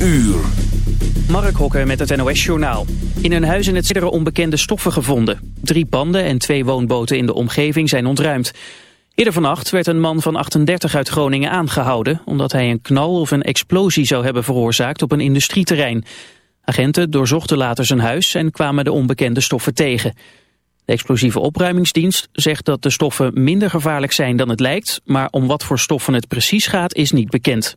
uur. Mark Hokker met het NOS Journaal. In een huis in het zitten onbekende stoffen gevonden. Drie panden en twee woonboten in de omgeving zijn ontruimd. Eerder vannacht werd een man van 38 uit Groningen aangehouden... omdat hij een knal of een explosie zou hebben veroorzaakt op een industrieterrein. Agenten doorzochten later zijn huis en kwamen de onbekende stoffen tegen. De explosieve opruimingsdienst zegt dat de stoffen minder gevaarlijk zijn dan het lijkt... maar om wat voor stoffen het precies gaat is niet bekend.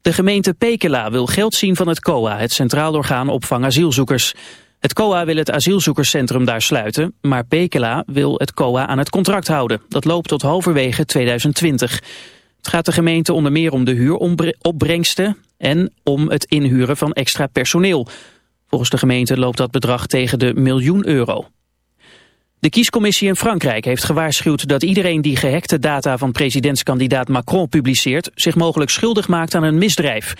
De gemeente Pekela wil geld zien van het COA, het Centraal Orgaan Opvang Asielzoekers. Het COA wil het asielzoekerscentrum daar sluiten, maar Pekela wil het COA aan het contract houden. Dat loopt tot halverwege 2020. Het gaat de gemeente onder meer om de huuropbrengsten en om het inhuren van extra personeel. Volgens de gemeente loopt dat bedrag tegen de miljoen euro. De kiescommissie in Frankrijk heeft gewaarschuwd dat iedereen die gehackte data van presidentskandidaat Macron publiceert zich mogelijk schuldig maakt aan een misdrijf.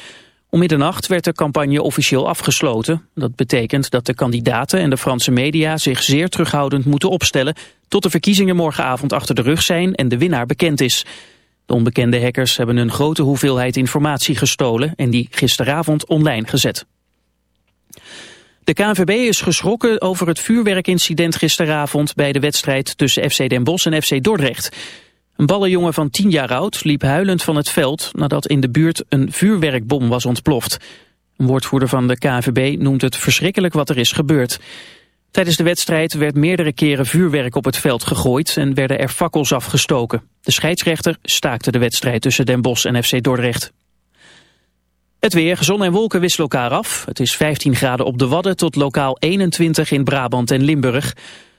Om middernacht werd de campagne officieel afgesloten. Dat betekent dat de kandidaten en de Franse media zich zeer terughoudend moeten opstellen tot de verkiezingen morgenavond achter de rug zijn en de winnaar bekend is. De onbekende hackers hebben een grote hoeveelheid informatie gestolen en die gisteravond online gezet. De KNVB is geschrokken over het vuurwerkincident gisteravond bij de wedstrijd tussen FC Den Bosch en FC Dordrecht. Een ballenjongen van 10 jaar oud liep huilend van het veld nadat in de buurt een vuurwerkbom was ontploft. Een woordvoerder van de KNVB noemt het verschrikkelijk wat er is gebeurd. Tijdens de wedstrijd werd meerdere keren vuurwerk op het veld gegooid en werden er fakkels afgestoken. De scheidsrechter staakte de wedstrijd tussen Den Bosch en FC Dordrecht. Het weer, zon en wolken wisselen elkaar af. Het is 15 graden op de Wadden tot lokaal 21 in Brabant en Limburg.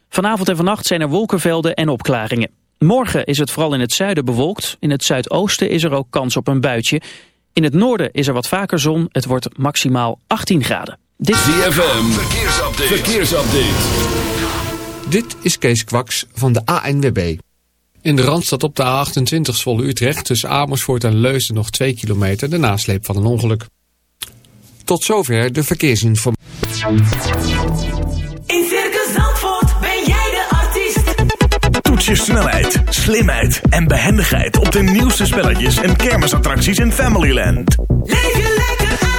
Vanavond en vannacht zijn er wolkenvelden en opklaringen. Morgen is het vooral in het zuiden bewolkt. In het zuidoosten is er ook kans op een buitje. In het noorden is er wat vaker zon. Het wordt maximaal 18 graden. Dit... ZFM, verkeersupdate. verkeersupdate. Dit is Kees Kwaks van de ANWB. In de Randstad op de A28 Zwolle Utrecht tussen Amersfoort en Leusden nog 2 kilometer de nasleep van een ongeluk. Tot zover de verkeersinformatie. In Circus Zandvoort ben jij de artiest. Toets je snelheid, slimheid en behendigheid op de nieuwste spelletjes en kermisattracties in Familyland. Leef je lekker uit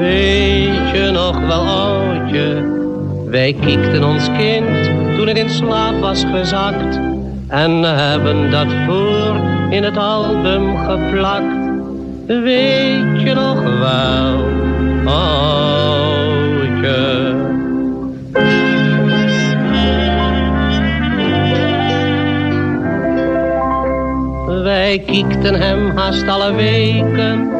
Weet je nog wel oudje, wij kiekten ons kind toen het in slaap was gezakt. En hebben dat voor in het album geplakt. Weet je nog wel, oudje. Wij kiekten hem haast alle weken,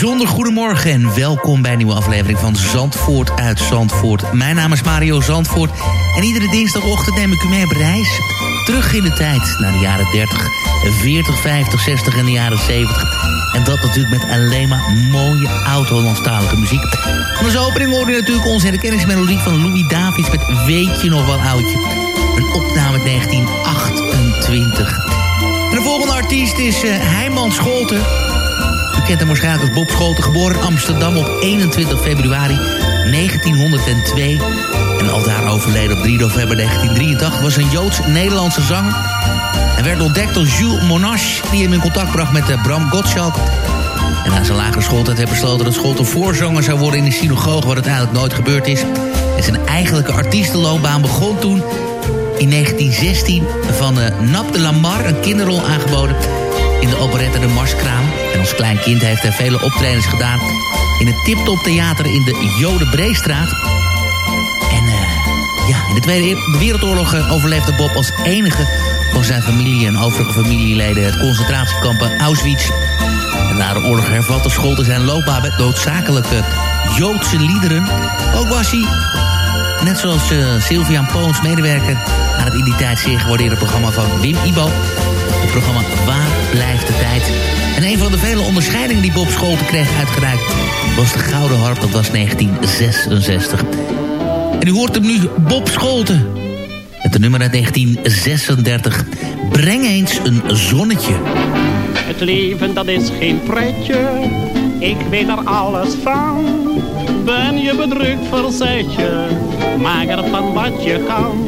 Bijzonder goedemorgen en welkom bij een nieuwe aflevering van Zandvoort uit Zandvoort. Mijn naam is Mario Zandvoort en iedere dinsdagochtend neem ik u mee op reis. Terug in de tijd naar de jaren 30, 40, 50, 60 en de jaren 70. En dat natuurlijk met alleen maar mooie oud-Hollandstalige muziek. En als opening hoorde je natuurlijk onze herkenningsmelodie van Louis Davids met Weet je nog wel oudje. Een opname uit 1928. En de volgende artiest is uh, Heiman Scholten. Kent hem waarschijnlijk als Bob Scholten, geboren in Amsterdam op 21 februari 1902. En al daar overleden op 3 november 1983 was een Joods-Nederlandse zanger. Hij werd ontdekt door Jules Monash, die hem in contact bracht met uh, Bram Gottschalk. En na zijn lagere schooltijd heeft besloten dat Scholten voorzanger zou worden in de synagoge, wat uiteindelijk nooit gebeurd is. En zijn eigenlijke artiestenloopbaan begon toen in 1916 van uh, Nap de Lamar een kinderrol aangeboden in de operette De Marskraam. En als klein kind heeft hij vele optredens gedaan in het Tiptop Theater in de Jodenbreestraat. En uh, ja, in de Tweede Wereldoorlog uh, overleefde Bob als enige van zijn familie en overige familieleden het concentratiekamp Auschwitz. En na de oorlog hervatte Scholte zijn loopbaan met noodzakelijke Joodse liederen. Ook was hij Net zoals uh, Sylvian Poons, medewerker aan het in die tijd zeer gewaardeerde programma van Wim Ibo. Het programma Waar blijft de tijd? En een van de vele onderscheidingen die Bob Scholten kreeg uitgereikt... was de Gouden Harp, dat was 1966. En u hoort hem nu, Bob Scholten. Met de nummer uit 1936. Breng eens een zonnetje. Het leven dat is geen pretje, ik weet er alles van... Ben je bedrukt, verzet je, maak er van wat je kan.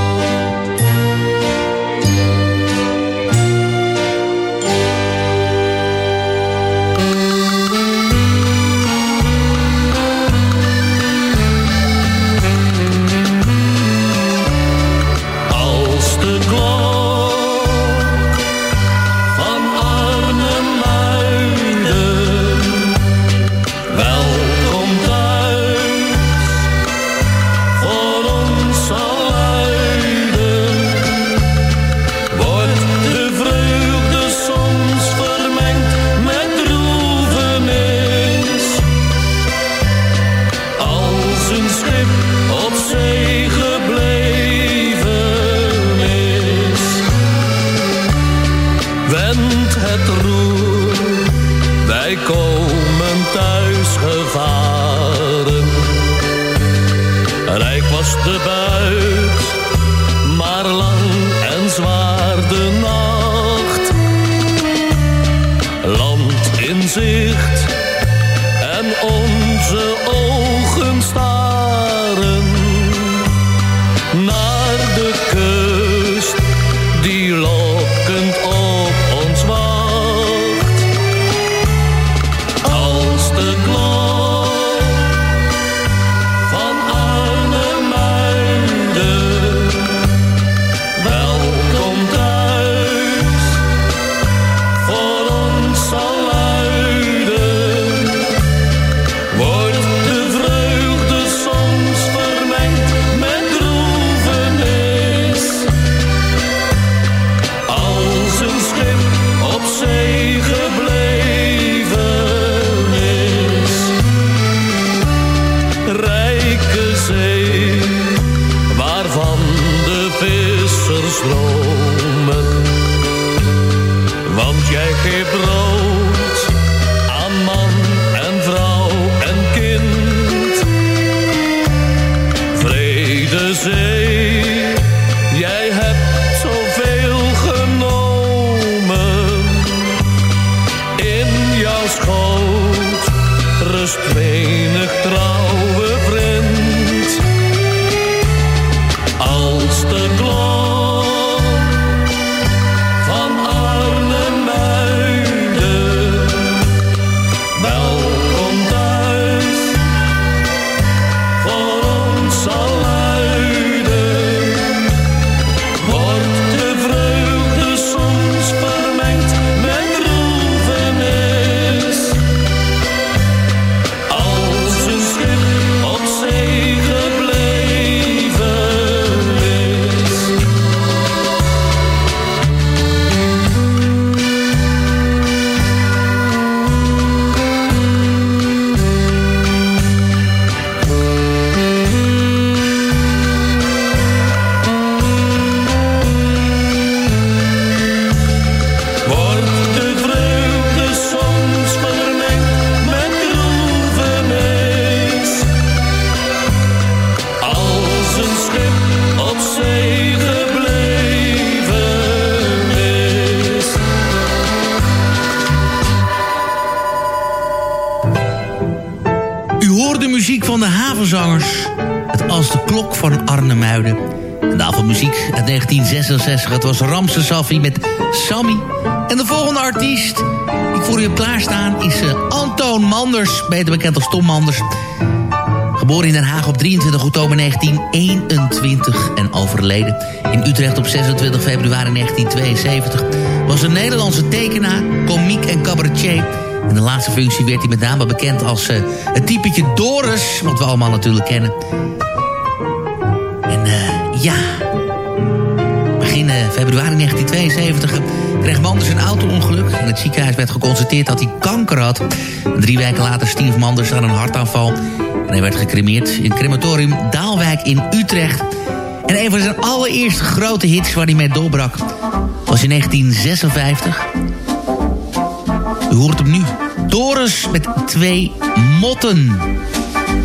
Vrede 1966. Het was Ramse Safi met Sammy. En de volgende artiest die ik voor u heb klaarstaan is eh, Antoon Manders. Beter bekend als Tom Manders. Geboren in Den Haag op 23 oktober 1921 en overleden in Utrecht op 26 februari 1972... was een Nederlandse tekenaar, komiek en cabaretier... In de laatste functie werd hij met name bekend als eh, het typetje Doris, wat we allemaal natuurlijk kennen. En eh, ja, begin eh, februari 1972 kreeg Manders een auto-ongeluk. In het ziekenhuis werd geconstateerd dat hij kanker had. Drie weken later stierf Manders aan een hartaanval. En hij werd gecremeerd in crematorium Daalwijk in Utrecht. En een van zijn allereerste grote hits waar hij mee doorbrak... was in 1956... U hoort hem nu. Doris met twee motten.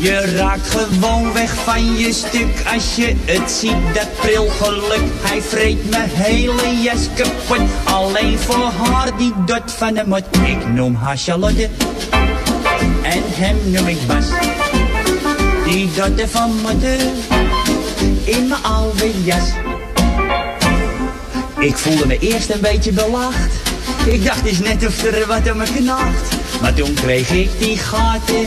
Je raakt gewoon weg van je stuk als je het ziet, dat prilgeluk. Hij vreet mijn hele jas kapot, alleen voor haar die dot van de mot. Ik noem haar Charlotte en hem noem ik Bas. Die dotte van motten in mijn oude jas. Ik voelde me eerst een beetje belacht. Ik dacht eens net of er wat aan me knaagt. Maar toen kreeg ik die gaten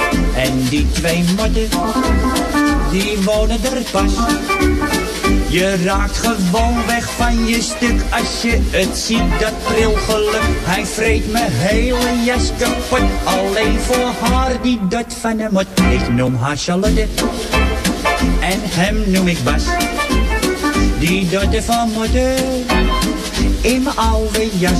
En die twee motten, die wonen er pas. Je raakt gewoon weg van je stuk als je het ziet, dat prilgeluk. Hij vreet mijn hele jas kapot, alleen voor haar die dat van hem mot. Ik noem haar Charlotte en hem noem ik Bas. Die dotte van motten in mijn oude jas.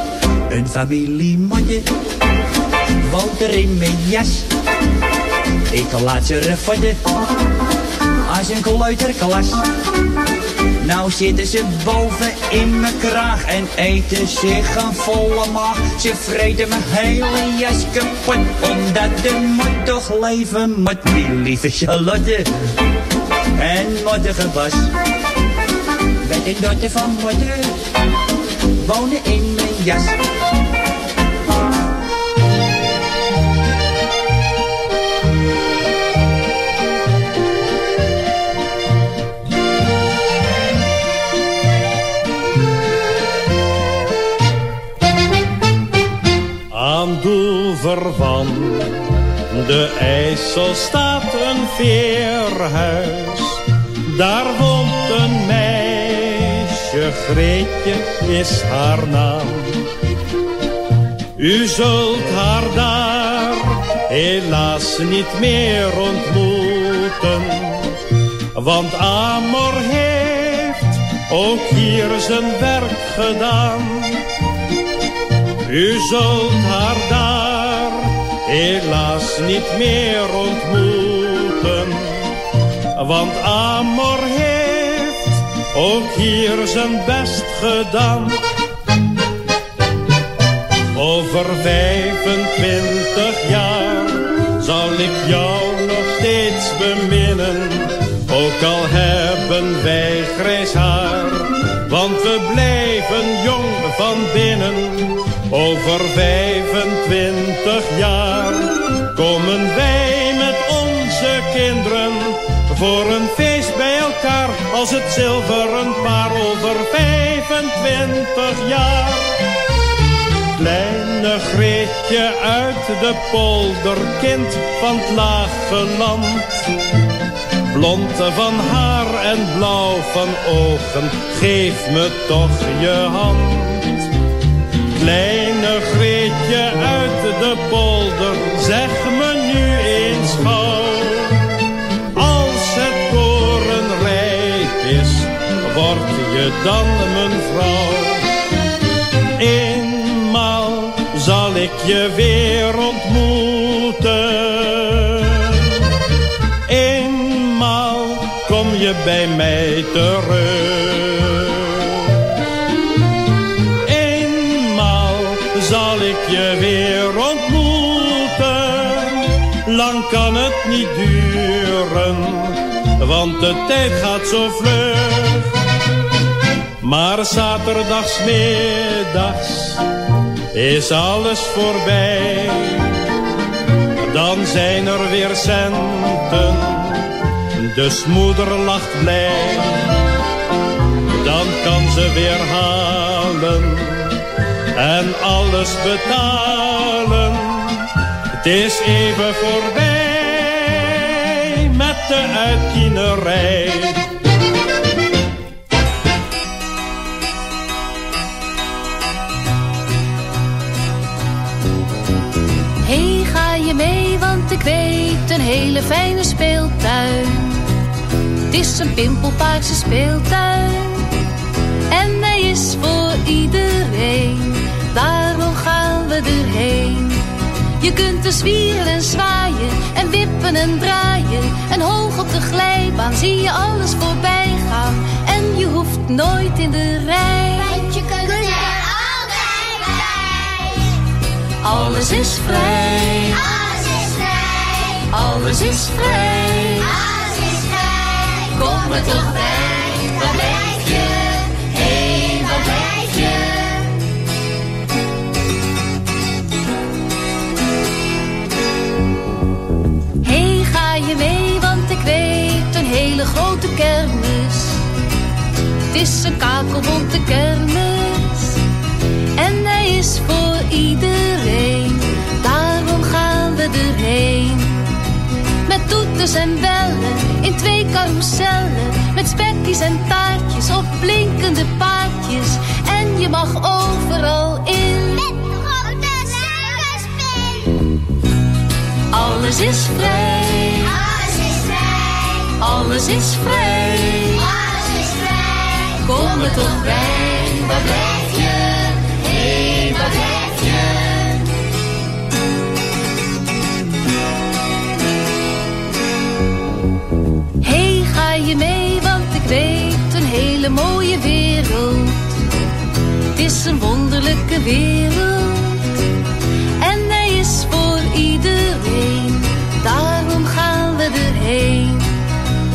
Een familiemotje woont er in mijn jas. Ik laat ze refotten als een kleuterklas. Nou zitten ze boven in mijn kraag en eten zich een volle maag. Ze vreten mijn hele jas kapot, omdat de mot toch leven moet. Die lieve Charlotte en mottige Bas. Met een dotter van motten wonen in Aan van de IJssel staat een veerhuis. Daar woont een meisje, Greetje is haar naam. U zult haar daar helaas niet meer ontmoeten. Want Amor heeft ook hier zijn werk gedaan. U zult haar daar helaas niet meer ontmoeten. Want Amor heeft ook hier zijn best gedaan. Over 25 jaar zal ik jou nog steeds beminnen. Ook al hebben wij grijs haar, want we blijven jong van binnen. Over 25 jaar komen wij met onze kinderen voor een feest als het zilveren paar over 25 jaar. Kleine Greetje uit de polder, kind van het lage land. Blond van haar en blauw van ogen, geef me toch je hand. Kleine Greetje uit de polder, zeg me dan mijn vrouw. Eenmaal zal ik je weer ontmoeten. Eenmaal kom je bij mij terug. Eenmaal zal ik je weer ontmoeten. Lang kan het niet duren, want de tijd gaat zo vlug. Maar zaterdagsmiddags is alles voorbij. Dan zijn er weer centen, dus moeder lacht blij. Dan kan ze weer halen en alles betalen. Het is even voorbij met de uitkienerij. Ik weet een hele fijne speeltuin. Het is een pimpelpaarse speeltuin. En hij is voor iedereen, daarom gaan we erheen. Je kunt er zwieren en zwaaien en wippen en draaien. En hoog op de glijbaan zie je alles voorbij gaan. En je hoeft nooit in de rij. Je kunt er altijd bij. Alles is vrij. Alles is vrij. Alles is vrij. Kom er toch bij. Waar blijf je? Hé, hey, waar blijf je? Hey, ga je mee, want ik weet een hele grote kermis. Het is een kakelbonte kermis. En hij is voor iedereen. Toeters en bellen, in twee carousellen. Met spekjes en taartjes op blinkende paardjes. En je mag overal in. Met grote Alles is vrij. Alles is vrij. Alles is vrij. Alles is vrij. Kom er toch bij. Waar mee, want ik weet een hele mooie wereld. Het is een wonderlijke wereld. En hij is voor iedereen. Daarom gaan we erheen.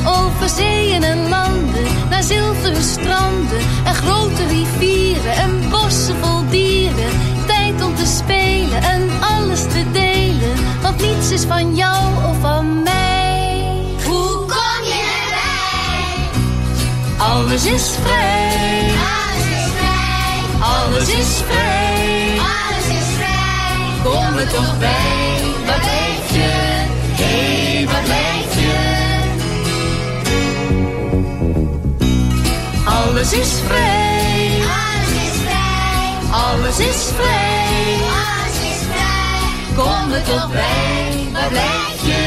Over zeeën en landen, naar zilveren stranden. En grote rivieren en bossen vol dieren. Tijd om te spelen en alles te delen. Want niets is van jou of van mij. Alles is vrij. Alles is vrij. Alles is vrij. Alles is vrij. Kom er toch bij. Waar blijf je? Hé, hey, waar blijf je? Alles is vrij. Alles is vrij. Alles is vrij. Alles is vrij. Kom er toch bij. Waar blijf je?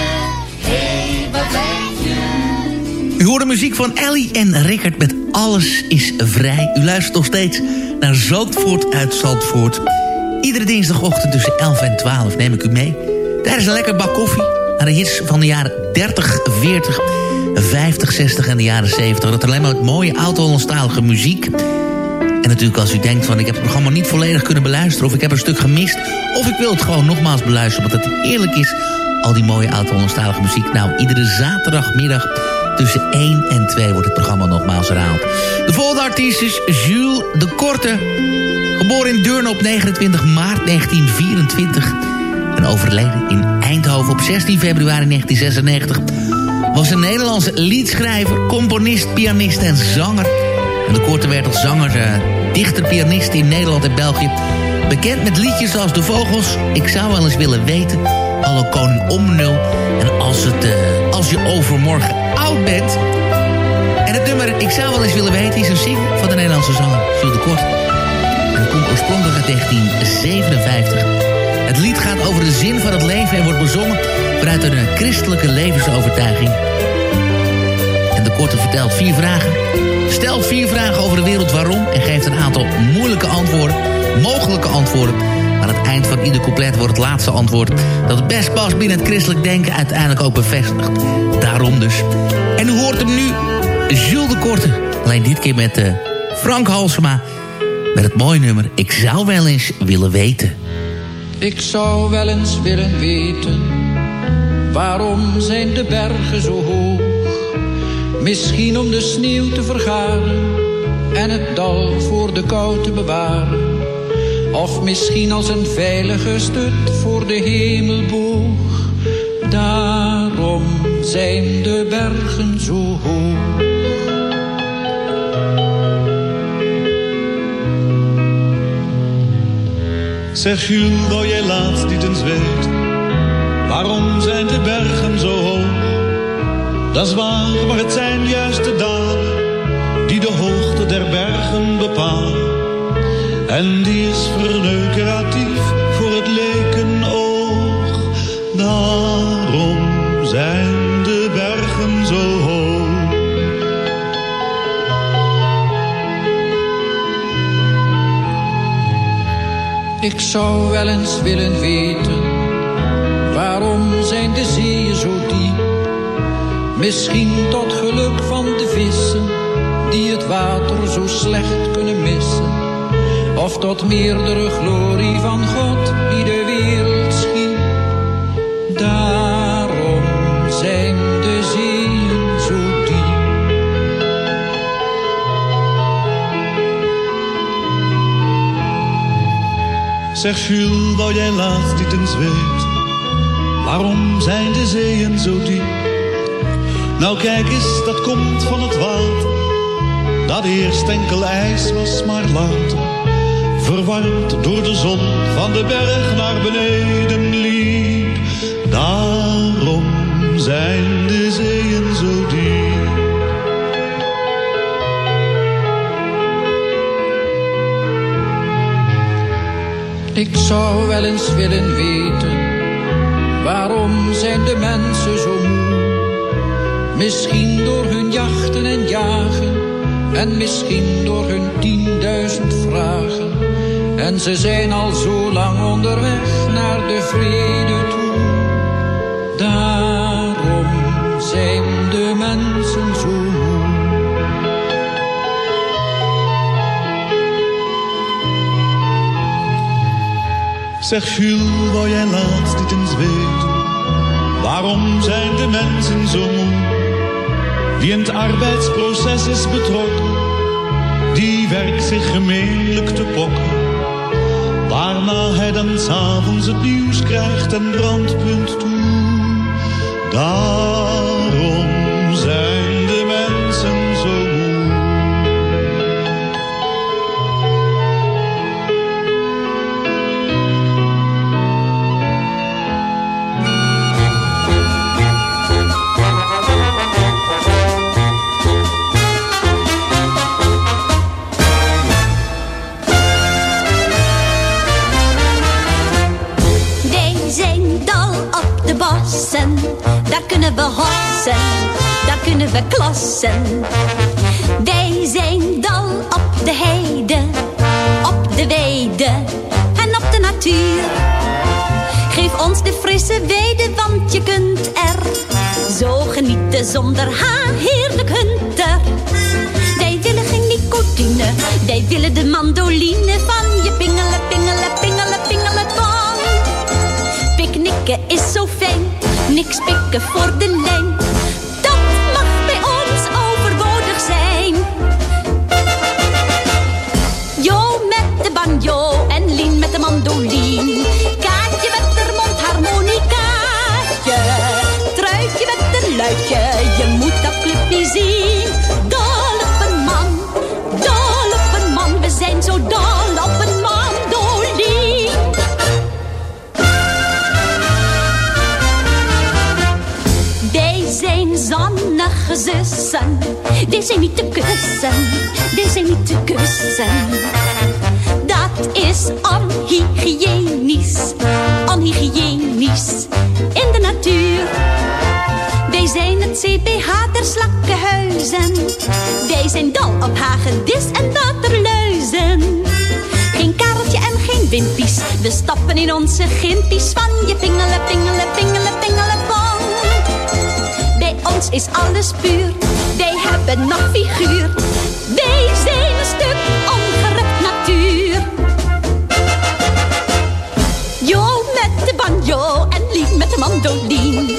U hoort de muziek van Ellie en Rickert met Alles is Vrij. U luistert nog steeds naar Zandvoort uit Zandvoort. Iedere dinsdagochtend tussen 11 en 12 neem ik u mee. Tijdens een lekker bak koffie naar de hits van de jaren 30, 40, 50, 60 en de jaren 70. Dat alleen maar mooie oud-Hollandstalige muziek. En natuurlijk als u denkt van ik heb het programma niet volledig kunnen beluisteren... of ik heb een stuk gemist, of ik wil het gewoon nogmaals beluisteren... omdat het heerlijk is, al die mooie oud-Hollandstalige muziek. Nou, iedere zaterdagmiddag tussen 1 en 2 wordt het programma nogmaals herhaald. De volgende artiest is Jules de Korte. Geboren in Deurne op 29 maart 1924 en overleden in Eindhoven op 16 februari 1996... was een Nederlandse liedschrijver, componist, pianist en zanger. De Korte werd als zanger, uh, dichter, pianist in Nederland en België... bekend met liedjes als De Vogels, Ik zou wel eens willen weten... Alle Koning om nul en als, het, uh, als je overmorgen oud bent... En het nummer Ik zou wel eens willen weten is een single van de Nederlandse zanger Jules de Kort. En het komt oorspronkelijk uit 1957. Het lied gaat over de zin van het leven en wordt bezongen vanuit een christelijke levensovertuiging. En de Korte vertelt vier vragen. Stelt vier vragen over de wereld waarom en geeft een aantal moeilijke antwoorden, mogelijke antwoorden. Aan het eind van ieder couplet wordt het laatste antwoord... dat het best past binnen het christelijk denken uiteindelijk ook bevestigd. Daarom dus. En u hoort hem nu, Jules de Korte. Alleen dit keer met uh, Frank Halsema. Met het mooie nummer Ik zou wel eens willen weten. Ik zou wel eens willen weten... waarom zijn de bergen zo hoog? Misschien om de sneeuw te vergaren... en het dal voor de kou te bewaren... Of misschien als een veilige stut voor de hemelboog. Daarom zijn de bergen zo hoog. Zeg Jules, wou jij laatst niet eens weten Waarom zijn de bergen zo hoog? Dat is waar, maar het zijn juist de dalen Die de hoogte der bergen bepalen en die is verneukeratief voor het lekenoog. Daarom zijn de bergen zo hoog. Ik zou wel eens willen weten zijn de zeeën zo diep? Misschien tot geluk van de vissen, die het water zo slecht kunnen missen. Of tot meerdere glorie van God, die de wereld schiep. Daarom zijn de zeeën zo diep. Zeg Jules, wou jij laatst niet eens weten Waarom zijn de zeeën zo diep? Nou kijk eens, dat komt van het water Dat eerst enkel ijs was, maar later Verwarmd door de zon van de berg naar beneden liep Daarom zijn de zeeën zo diep Ik zou wel eens willen weten, waarom zijn de mensen zo moe? Misschien door hun jachten en jagen, en misschien door hun tienduizend vragen. En ze zijn al zo lang onderweg naar de vrede toe. Daarom zijn de mensen zo moe. Zeg Jules, wou jij laatst niet eens weten Waarom zijn de mensen zo moe Wie in het arbeidsproces is betrokken Die werkt zich gemeenlijk te pokken Waarna hij dan s'avonds het nieuws krijgt en brandpunt toe. Daarom we daar kunnen we klassen. Wij zijn dal op de heide, op de weide en op de natuur. Geef ons de frisse weide, want je kunt er zo genieten zonder haar heerlijk hunter. Wij willen geen nicotine, wij willen de mandoline van je pingelen, pingelen, pingelen, pingelen tong. Picknicken is zo niks pikken voor de lijn. Zonnige zussen. Zijn niet te kussen. Wij zijn niet te kussen. Dat is onhygiënisch. Onhygiënisch. In de natuur. Wij zijn het CPH der slakkenhuizen. Wij zijn dol op hagedis en waterluizen. Geen kareltje en geen wimpies. We stappen in onze gimpies van je pingelen, pingelen, pingelen, pingelen, is alles puur. Wij hebben nog figuur. Wij zijn een stuk ongerukt natuur. Jo met de banjo en Lien met de mandoline.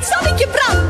wanneer het zonnetje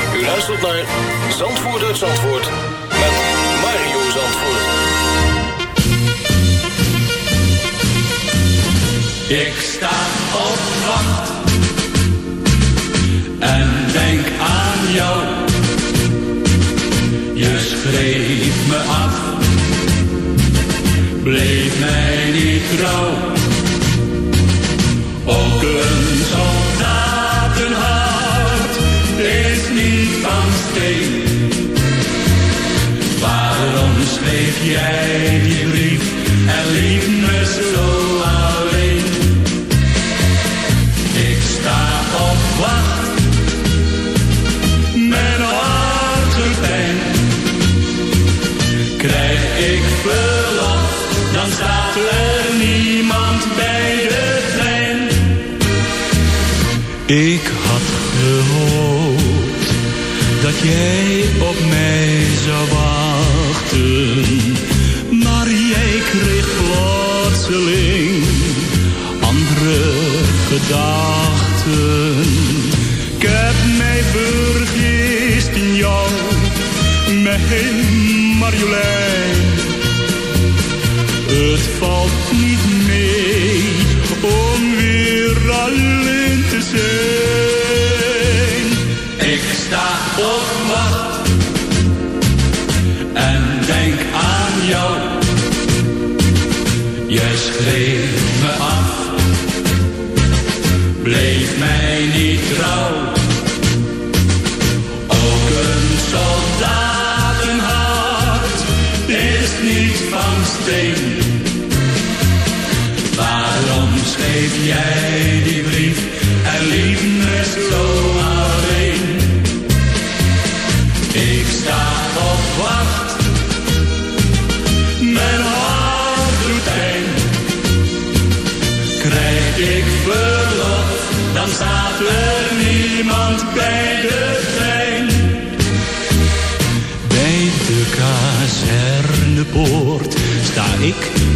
U luistert naar Zandvoort uit Zandvoort met Mario Zandvoort. Ik sta op wacht en denk aan jou. Je schreef me af, bleef mij niet trouw. Ook een soldatenhart jij mijn Marjolein.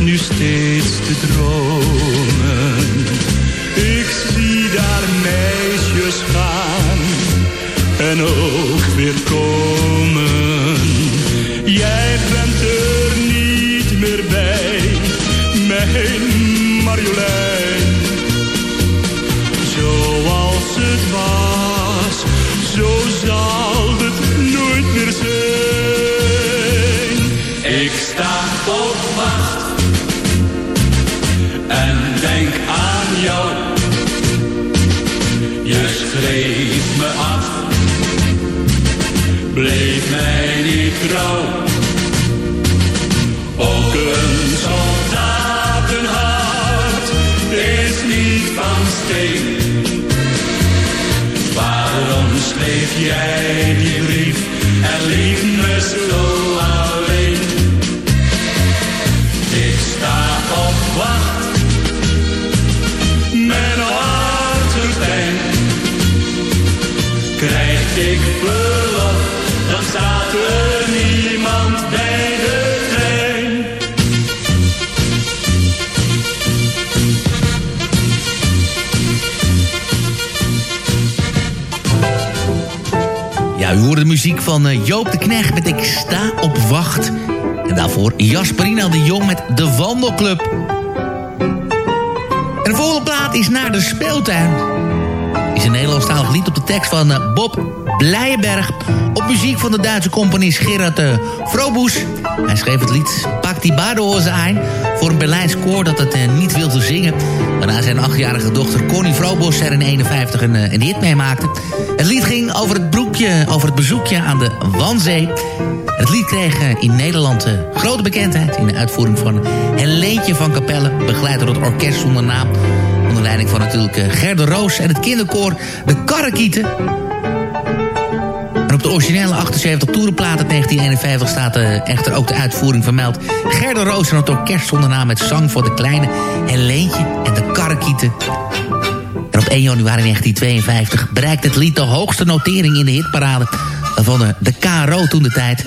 Nu steeds te dromen. Ik zie daar meisjes gaan en ook weer komen. Jij bent er niet meer bij, mijn Marjolein. Mij niet trouw. Ook een soldatenhart is niet van steen. Waarom schreef jij die brief en liet me zo hoorde de muziek van eh, Joop de Knecht met Ik sta op wacht. En daarvoor Jasperina de Jong met De Wandelclub. En de volgende plaat is Naar de Speeltuin. Is een Nederlandstalig lied op de tekst van eh, Bob Blijenberg... op muziek van de Duitse componist Gerard uh, Froboes. Hij schreef het lied die Badehoze ein voor een Berlijns koor dat het eh, niet wilde zingen. Waarna zijn achtjarige dochter Connie Vrobos er in 51 een, een hit mee maakte. Het lied ging over het, broekje, over het bezoekje aan de Wanzee. Het lied kreeg in Nederland grote bekendheid... in de uitvoering van Helentje van Capelle... begeleid door het orkest zonder naam... onder leiding van natuurlijk Gerde Roos en het kinderkoor De Karrekieten. Op de originele 78 toerenplaat uit 1951 staat uh, echter ook de uitvoering vermeld. Gerde Roos en het orkest zonder naam met zang voor de kleine Helentje en de Karrekieten. En op 1 januari 1952 bereikt het lied de hoogste notering in de hitparade van de, de KRO toen de tijd.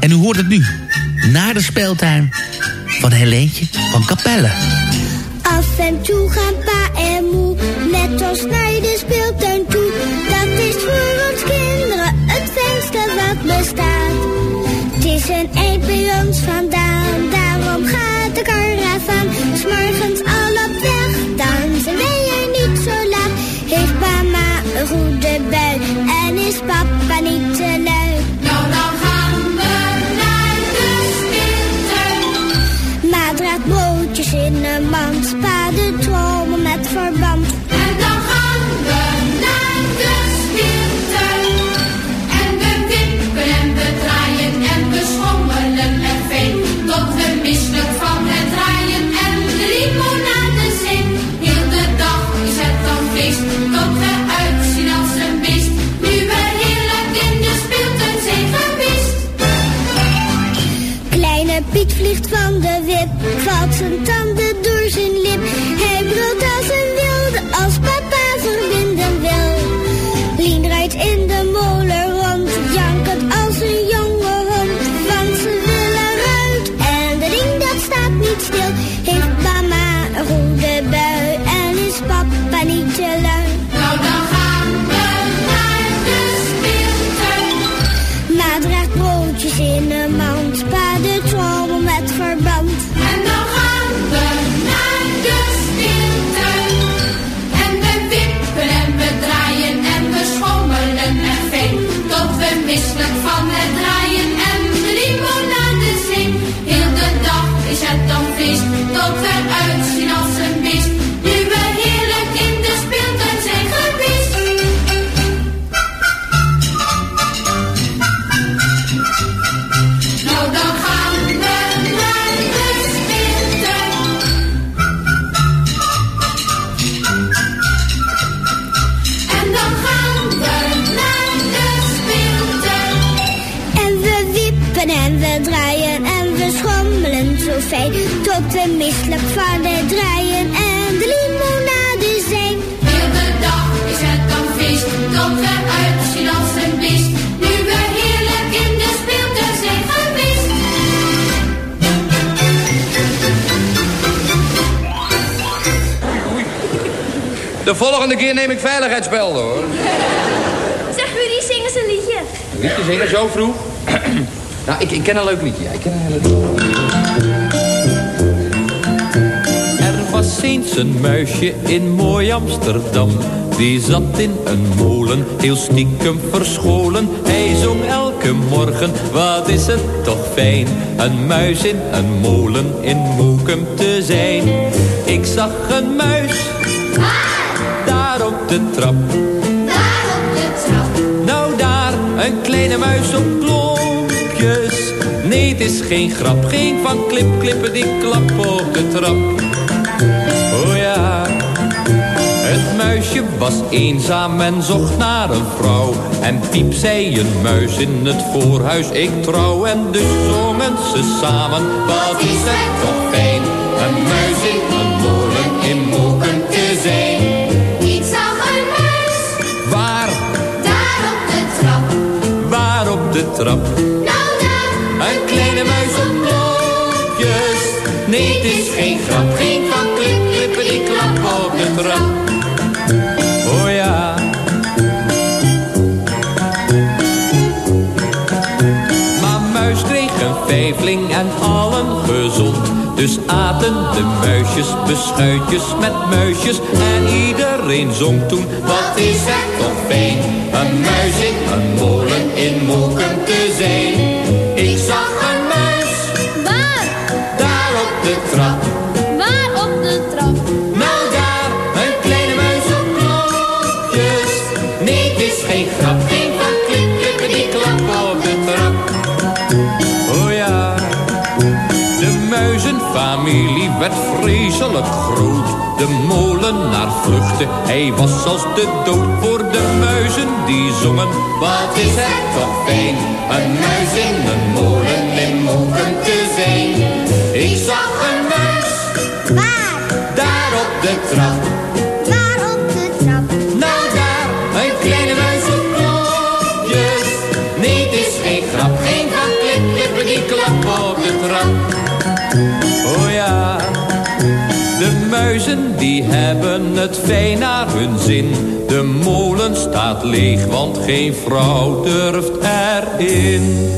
En u hoort het nu, na de speeltuin van Helentje van Capelle. Af en toe gaan pa en moe met ons naar de speeltuin toe. Dat is voor ons kinderen het wat bestaat. Het is een eind bij ons vandaan, daarom gaat de karavaan. S morgens al op weg, dan zijn wij er niet zo laat. Heeft mama een goede en is papa niet te lui. De volgende keer neem ik veiligheidsbelden, hoor. Zeg, Rudy, zing eens een liedje. Een liedje zingen zo vroeg? nou, ik, ik ken een leuk liedje. Ja, ik ken een heel leuk liedje. Er was eens een muisje in mooi Amsterdam. Die zat in een molen, heel stiekem verscholen. Hij zong elke morgen, wat is het toch fijn. Een muis in een molen in Moekum te zijn. Ik zag een muis, op de trap. Daar op de trap. Nou daar, een kleine muis op klompjes. Nee, het is geen grap, geen van klip, klippen die klap op de trap. Oh ja, het muisje was eenzaam en zocht naar een vrouw. En piep zei een muis in het voorhuis, ik trouw. En dus zongen ze samen, wat is het toch fijn. Een muis in een molen trap? Een kleine muis op. Nee, het is geen grap, geen van klip, klippen die klap op de trap. Oh ja. Maar muis kreeg een vijfling en allen gezond. Dus aten de muisjes beschuitjes met muisjes. En iedereen zong toen, wat is het toch fijn. Een muis in een molen in Moeken de trap. Waar op de trap? Nou daar, een kleine muis op klokjes. Nee, het is geen grap, geen van klip, klippen die klap op de trap. Oh ja, de muizenfamilie werd vreselijk groot. De molenaar vluchtte, hij was als de dood voor de muizen die zongen. Wat is het toch fijn, een muis in een molen in mogen de trap. Waar op de trap? Nou daar, een kleine muis op klokjes. Nee, het is geen grap, geen van klip, die klap op de trap. Oh ja, de muizen die hebben het fijn naar hun zin. De molen staat leeg, want geen vrouw durft erin.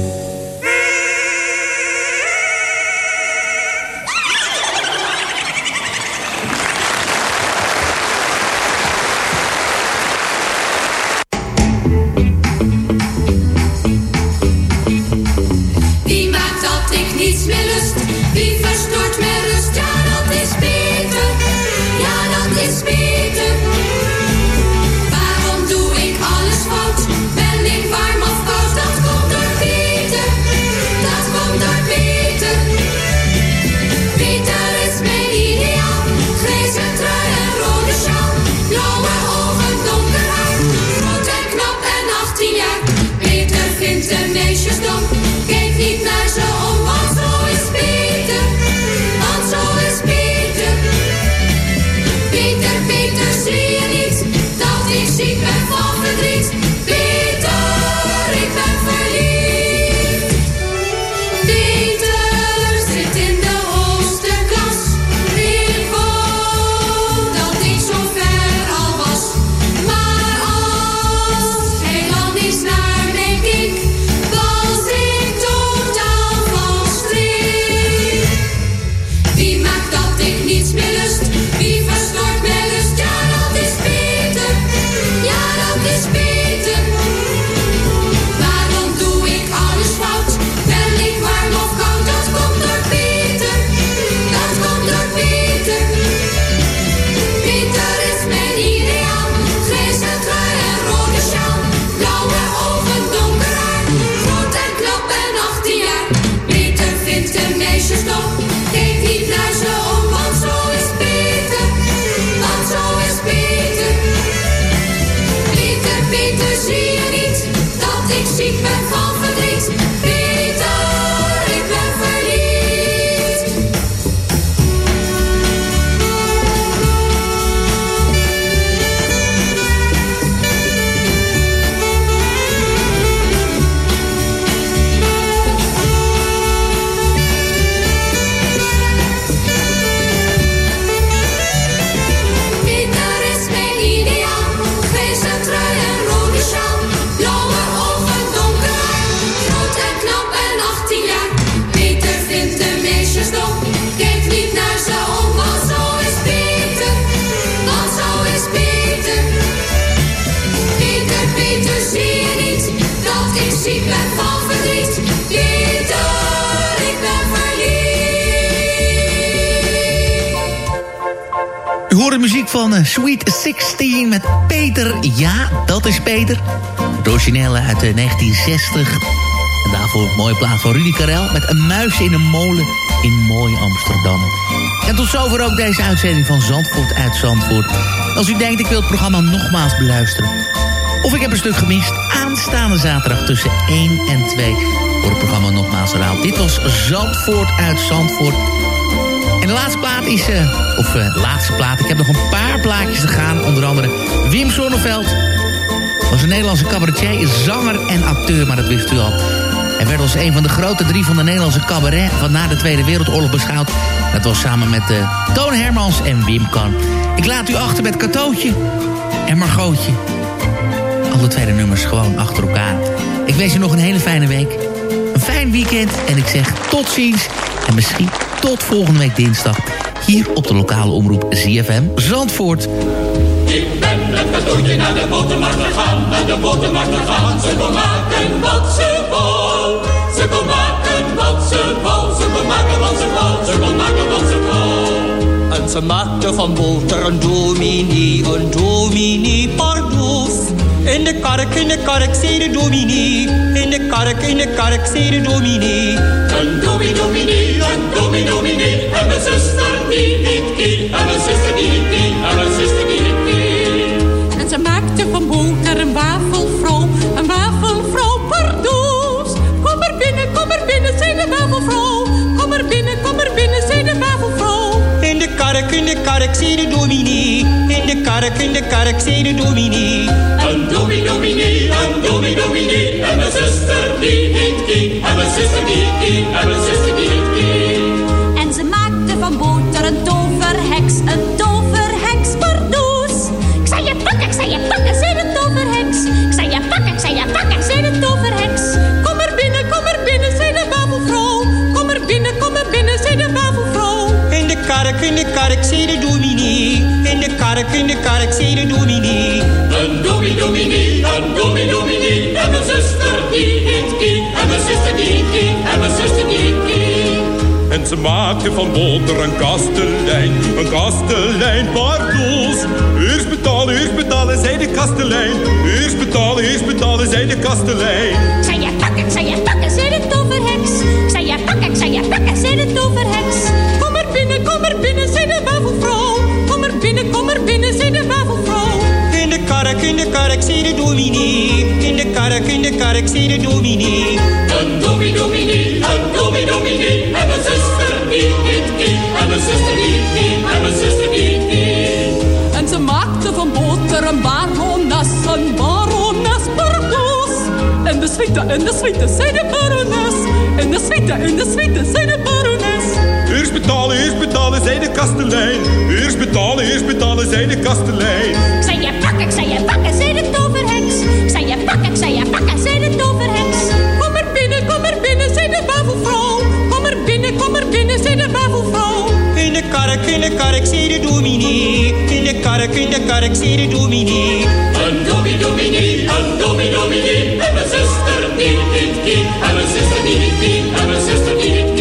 Originele uit eh, 1960. En daarvoor een mooie plaat van Rudy Karel... met een muis in een molen in mooi Amsterdam. En tot zover ook deze uitzending van Zandvoort uit Zandvoort. Als u denkt, ik wil het programma nogmaals beluisteren... of ik heb een stuk gemist, aanstaande zaterdag tussen 1 en 2... wordt het programma nogmaals herhaald. Dit was Zandvoort uit Zandvoort... En de laatste plaat is... eh, of eh, de laatste plaat. Ik heb nog een paar plaatjes te gaan. Onder andere Wim Sonneveld. Was een Nederlandse cabaretier, zanger en acteur. Maar dat wist u al. Hij werd als een van de grote drie van de Nederlandse cabaret... van na de Tweede Wereldoorlog beschouwd. Dat was samen met eh, Toon Hermans en Wim Kan. Ik laat u achter met Katootje en Margootje. Alle tweede nummers gewoon achter elkaar. Ik wens u nog een hele fijne week. Een fijn weekend. En ik zeg tot ziens. En misschien tot volgende week dinsdag. Hier op de lokale omroep ZFM Zandvoort. Ik ben met katoentje naar de botermarkt gegaan, naar de botermarkt gegaan. Ze maken wat ze wou, ze maken wat ze wou, ze maken van zijn vrouw, ze maken van zijn vrouw. En ze maakte van boter een dominee, een dominee pardoes. In de kark, in de kark, zei de dominee. In de kark, in de kark, zei de dominee. Een dominee, dominee, een dominee, dominee. En mijn zuster die niet kie, en mijn zuster die niet kie, en mijn zuster die niet kie. En ze maakte van boter een wafelvrouw, een wafelvrouw pardoes. Kom er binnen, kom er binnen, zei de wafelvrouw. Kom er binnen, kom er binnen, zei de wafelvrouw. In de kark, in de kark, zei de dominee. In de kark, in de kark, zei de dominee. Een dominee, dominee, een dominee, dominee. En mijn zuster die niet kie, en mijn zuster die niet kie, en mijn zuster die niet kie. En ze maakte van boter een toverheks, een toverheks pardoes. Ik zei je pakken, ik zei je pakken, zei de toverheks. Ik zei je pakken, ik zei je pakken, zei de toverheks. Kom er binnen, kom er binnen, zei de wafelvrouw. Kom er binnen, kom er binnen, zei de wafelvrouw. In de kark, in de kark, zei de dominee. In de kark, in de kark, zei de dominee. Een dominee, dominee, een dominee, dominee. En mijn zuster die kie, en mijn zuster die niet kie, en mijn zuster die niet kie. En ze maakte van boter een kastelein, een kastelein pardoes. Eerst betalen, eerst betalen, zei de kastelein. Eerst betalen, eerst betalen, zei de kastelein. Zei je pakken, ik zei je pakken, zei de toverheks. Zei je pakken, ik zei je pakken, zei de toverheks. Kom er binnen, kom er binnen, zei de in de kark, zei de dominee. In de kark, in de kark, zei de dominee. Een dominee, dominee, een dominee, dominee. En mijn zuster die niet kie, en mijn zuster die niet kie, en mijn zuster die niet kie. En ze maakte van boter een barones, een barones pardoes. En de suite, en de suite, zei de barones. En de suite, en de suite, zei de barones. Eerst betalen, eerst betalen, zei de kastelein. Eerst betalen, eerst betalen, zei de kastelein. Zei je pakken, ik zei je pakken, kark, in de kark, zei de dominee. In de kark, in de kark, zei de dominee. Een dominee, dominee, een dominee, dominee. En mijn zuster die niet kie, en mijn zuster die niet kie, en mijn zuster die niet.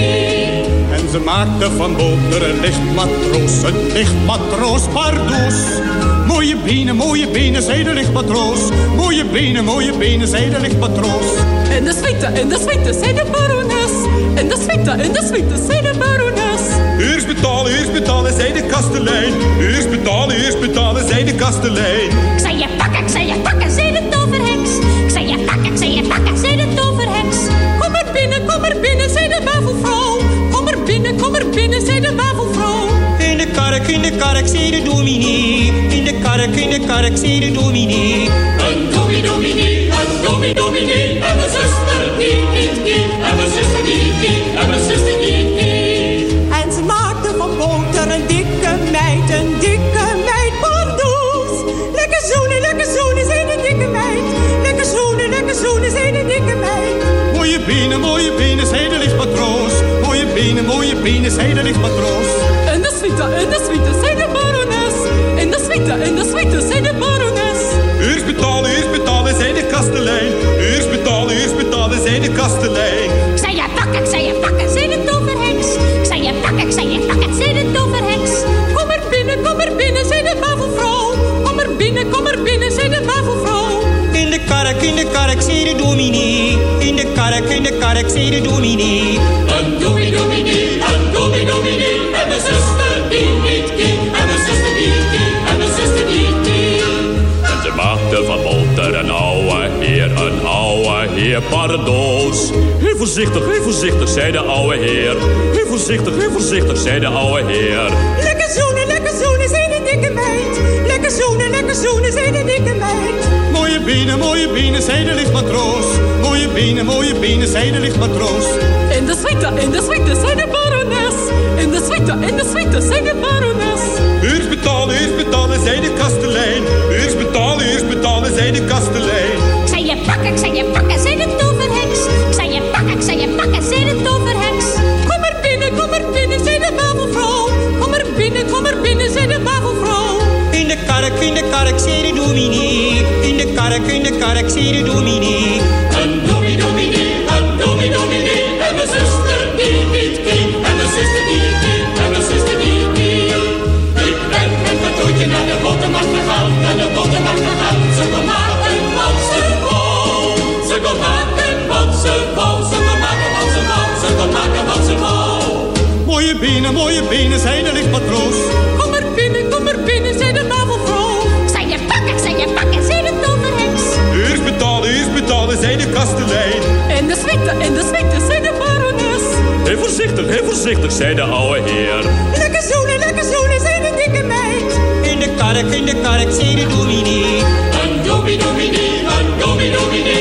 En ze maakte van boter een lichtmatroos, een lichtmatroos pardoes. Mooie benen, mooie benen, zei de lichtmatroos. Mooie benen, mooie benen, zei de lichtmatroos. En de suite, en de suite, zei de barones. En de suite, en de suite, zei de barones. Betalen, eerst betalen, zei de kastelein. Eerst betalen, eerst betalen, zei de kastelein. Ik zei je pakken, ik zei je pakken, zei de toverheks. Ik zei je pakken, ik zei je pakken, zei de toverheks. Kom er binnen, kom er binnen, zei de wafelvrouw. Kom er binnen, kom er binnen, zei de wafelvrouw. In de kark, in de kark, zei de dominee. In de kark, in de kark, zei de dominee. Een dominee, dominee, een dominee, dominee. En mijn zuster die niet kie, en mijn zuster die kie, en mijn zuster die zei de dikke meid. Mooie benen, mooie benen, zei de lichtmatroos. Mooie benen, mooie benen, zei de lichtmatroos. En de suite, en de suite, zei de barones. En de suite, en de suite, zei de barones. Eerst betalen, eerst betalen, zei de kastelein. Kark, in de kark, zei de dominee. Een dominee, dominee, een dominee, dominee. En mijn zuster die niet kie, en mijn zuster die niet kie, en mijn zuster die. En ze maakte van boter een ouwe heer, een ouwe heer pardoos. Heel voorzichtig, heel voorzichtig, zei de ouwe heer. Heel voorzichtig, heel voorzichtig, zei de ouwe heer. Lekker zoenen, lekker zoenen, zei de dikke meid. Lekker zoenen, lekker zoenen, zei de dikke meid. Mooie benen, mooie benen, zei de lichtmatroos. Mooie benen, mooie benen, zei de lichtmatroos. In de suite, in de suite, zei de barones. In de suite, in de suite, zei de barones. Eerst betalen, eerst betalen, zei de kastelein. Eerst betalen, eerst betalen, zei de kastelein. Ik zei je pakken, ik zei je pakken, zei de toverheks. Ik zei je pakken, ik zei je pakken, zei de in de kerk, de dominee. In de kark, in de dominee. Een dominee, dominee, een dominee, dominee. En mijn zuster die niet ging, en mijn zuster die ging, en mijn zuster die ging. Ik ben met mijn toetje naar de bottenmarkt gegaan, naar de bottenmarkt gegaan. Ze kon maken wat ze wou, ze kon maken wat ze wou, ze kon maken wat ze wou, ze kon maken wat ze wou. Mooie benen, mooie benen, zijn er licht matroos. Kastelein. En de zwikte, en de zwikte, zei de barones. Heel voorzichtig, heel voorzichtig, zei de oude heer. Lekker zoenen, lekker zoenen, zei de dikke meid. In de kark, in de kark, zei de dominee. Een domi dominee, een domi dominee. En mijn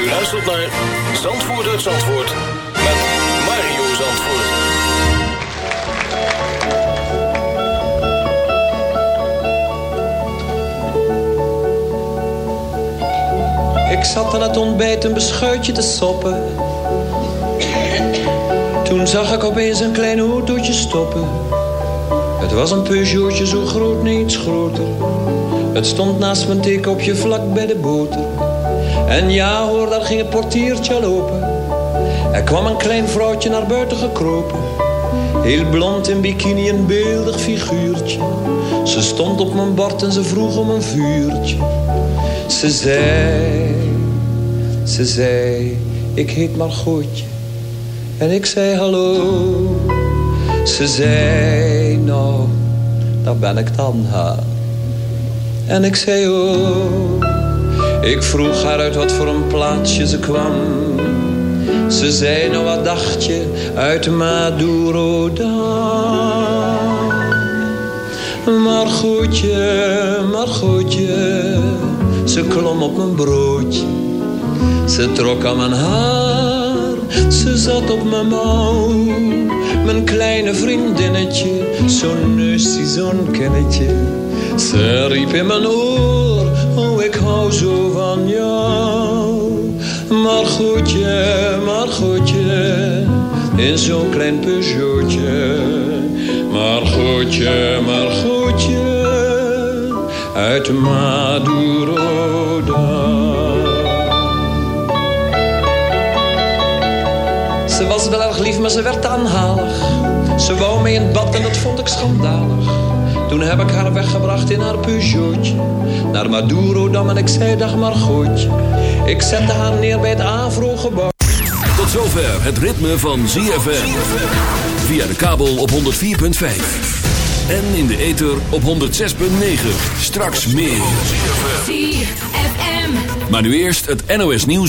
U luistert naar Zandvoort uit Zandvoort met Mario Zandvoort. Ik zat aan het ontbijt een beschuitje te soppen. Toen zag ik opeens een klein autootje stoppen. Het was een Peugeotje zo groot, niet iets groter. Het stond naast mijn theekopje vlak bij de boter. En ja hoor, daar ging het portiertje al open. Er kwam een klein vrouwtje naar buiten gekropen. Heel blond in bikini, een beeldig figuurtje. Ze stond op mijn bord en ze vroeg om een vuurtje. Ze zei, ze zei, ik heet Margotje. En ik zei hallo. Ze zei, nou, daar ben ik dan, ha. En ik zei, oh. Ik vroeg haar uit wat voor een plaatsje ze kwam. Ze zei, nou wat dacht je, uit Maduro dan. Maar goedje, maar goedje, ze klom op mijn broodje. Ze trok aan mijn haar, ze zat op mijn mouw. Mijn kleine vriendinnetje, zo'n neusje, zo'n kennetje. Ze riep in mijn oor, Maar goedje, maar goedje, in zo'n klein Peugeotje. Maar goedje, maar goedje, uit Maduro Ze was wel erg lief, maar ze werd aanhalig. Ze wou mee in het bad en dat vond ik schandalig. Toen heb ik haar weggebracht in haar Peugeotje. Naar Madurodam en ik zei dag Margotje. Ik zette haar neer bij het Avro-gebouw. Tot zover het ritme van ZFM. Via de kabel op 104.5. En in de ether op 106.9. Straks meer. ZFM. Maar nu eerst het NOS nieuws.